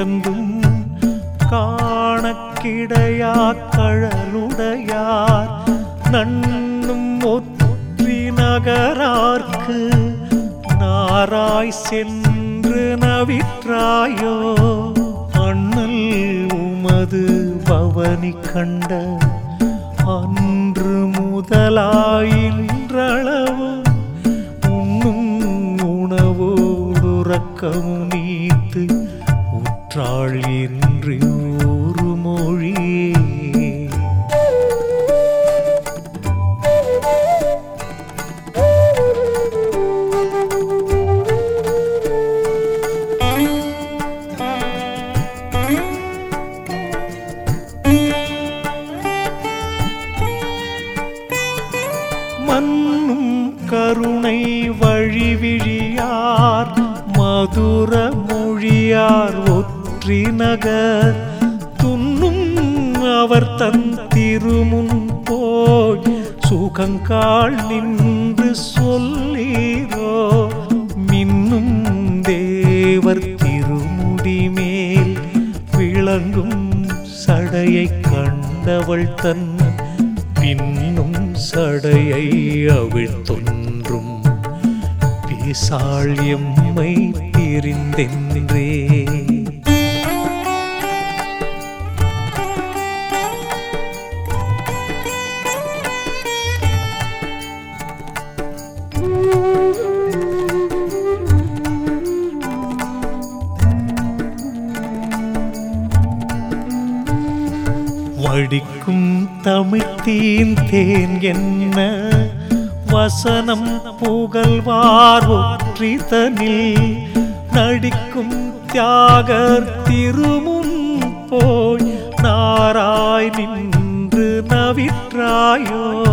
தந்தும் காணக்கிடையா கழலுடையார். நண்ணும் ஒற்றி நகரார்க்கு நாராய் சென்று நவிற்றாயோ? அண்ணல் உமது பவனி கண்ட அன்று முதலாயின்றளவும் உண்ணும் உணவோடுறக்கவும் உற்றாள் என்று ஒரு மொழி. மண்ணும் கருணை வழிவிழியார் மதுர மொழியார் சுற்றி நகர் துன்னும் அவர் தன் திருமுன் போய் சுகங்கால் நின்று சொல்லீரோ மின்னும் தேவர் திருமுடி மேல் விளங்கும் சடையை கண்டவள் தன் பின்னும் சடையை அவிழ்த்தொன்றும் பேசாள் எம்மை பிரிந்தென்றே படிக்கும் தமிழ்த்தீன் தேன் என்ன? வசனம் புகழ்வார் ஒற்றிதனில். நடிக்கும் தியாகர் திருமுன் போய் நாராய் நின்று நவிற்றாயோ?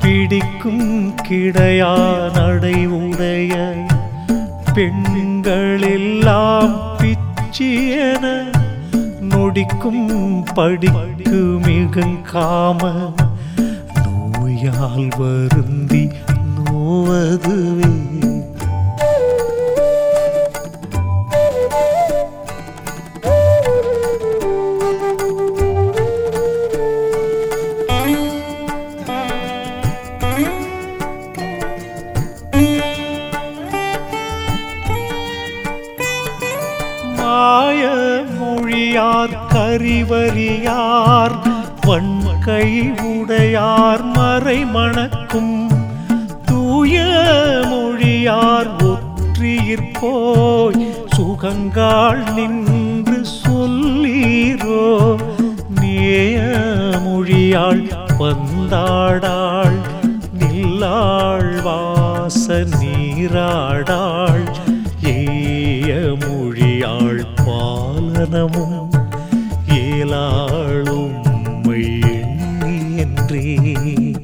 பிடிக்கும் கிடையா நடை உடைய? பெண்களெல்லாம் பிச்சியன நொடிக்கும் படிக்கு மிகங்காம நோயால் வருந்தி நோவதுவே. கை உடையார் மறை மணக்கும் தூய மொழியார் ஒற்றியிற்போய் சுகங்கால் நின்று சொல்லீரோ. நேய மொழியாள் வந்தாடாள் நில்லாள் வாச நீராடாள். ஏய மொழியாள் பாலனமும் ஏலாளோ என்றே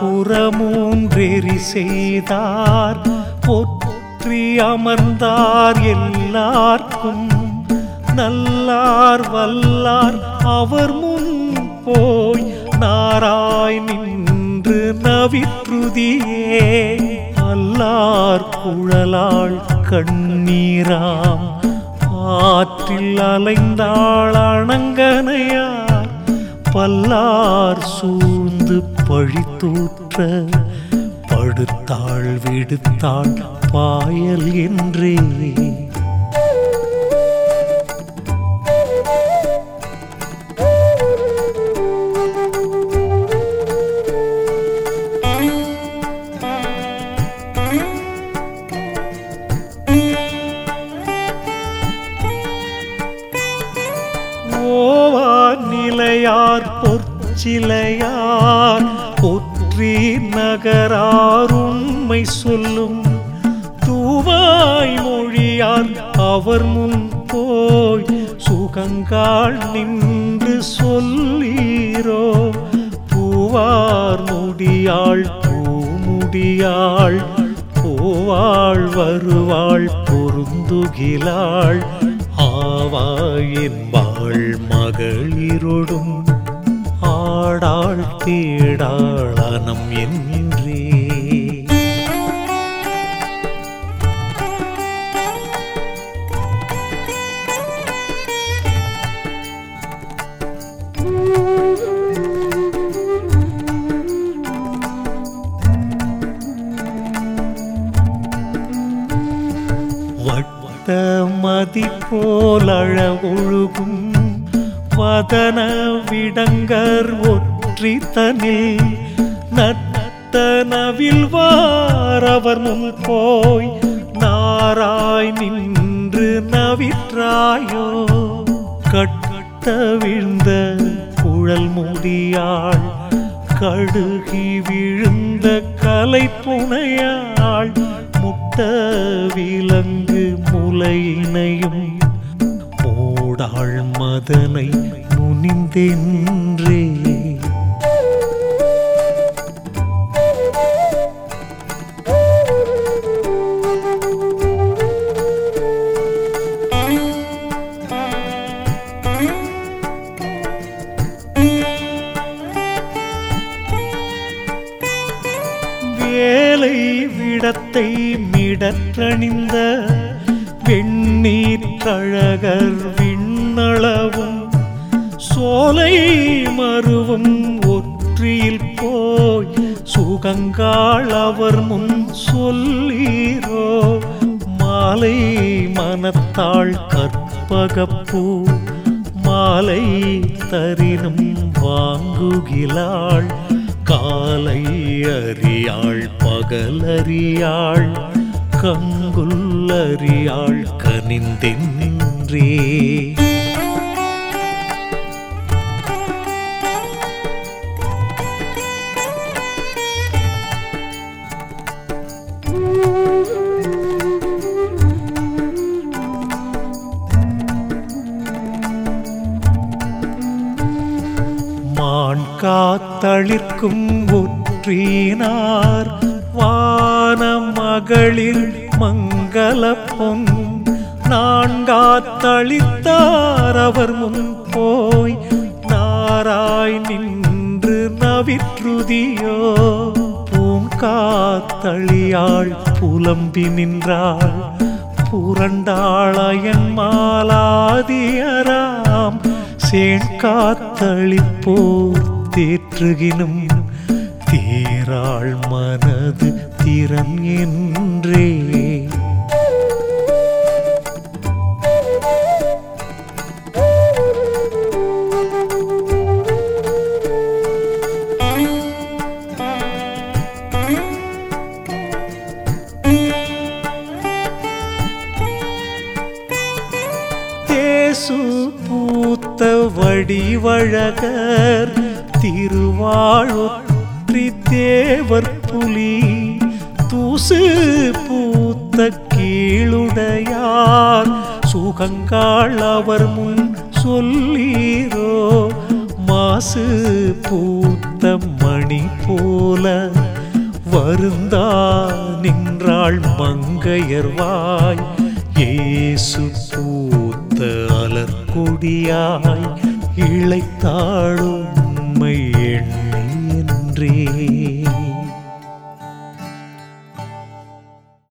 புறமூன்றெறி செய்தார் ஒற்றி அமர்ந்தார் எல்லார்க்கும். நல்லார் வல்லார் அவர் முன் போய் நாராய் நின்று நவிற்றுதியே. அல்லார் குழலாள் கண்ணீராம். ஆற்றில் அலைந்தாள் அணங்கனையார் பல்லார் சூழ்ந்து பழித்தூற்ற படுத்தாள் விடுத்தாள் பாயல் என்றே. பொற்சிலையார் ஒற்றி நகராருண்மை சொல்லும் தூவாய் மொழியார் அவர் முன் போய் சுகங்கால் நின்று சொல்லீரோ. பூவார் முடியாள் பூமுடியாள் போ போவாள் வருவாள் பொருந்துகிலாள். ஆவாயின் வாழ் மகளிரொடும் ஆடாள் தேடாளானம் என்றே. வட்ட மதி போலழ ஒழுகும் வதன விடங்கர் ஒற்றி தனில் நத்தனவில் வாரவர் முன் போய் நாராய் நின்று நவிற்றாயோ. கட்ட விழுந்த குழல் முடியாள் கடுகி விழுந்த கலை புனையாள் முட்ட விலங்கு முலையினையும் மூடாள் மதனை முனிந்தென்றே வேலை விடத்தை மிடற்றணிந்த வெண்ணீர் தழகர் விண்ணளவும் சோலை மருவும் ஒற்றியில் போய் சுகங்காள் அவர் முன் சொல்லீரோ மாலை மனத்தாள் கற்பகப்பூ மாலை தரினும் வாங்குகிலாள் காலை அறியாள் பகலறியாள் கங்குல்லறியாள் கனிந்தென்றே. மான் காத்தளிர்க்கும் ஒற்றினார் வான மகளிர் மங்கள பொன் நான்காத்தளித்தார் அவர் முன் போய் நாராய் நின்று நவிற்றுதியோ. பூங்காத்தளியாள் புலம்பி நின்றாள் புரண்டாளயன் மாலாதியராம். சேண்காத்தளிப்போர் தேற்றுகினும் தேராள் மனது திறன் என்றே. பூத்த வடிவழகர் திருவாழொற்றி தேவர் புலி. தூசு பூத்த கீழுடையார். சுகங்காள் அவர் முன் சொல்லீரோ மாசு பூத்த மணி போல வருந்தா நின்றாள் மங்கையர்வாய் ஏசு பூத்த அலர்கொடியாய் இழைத்தாளும் என்றே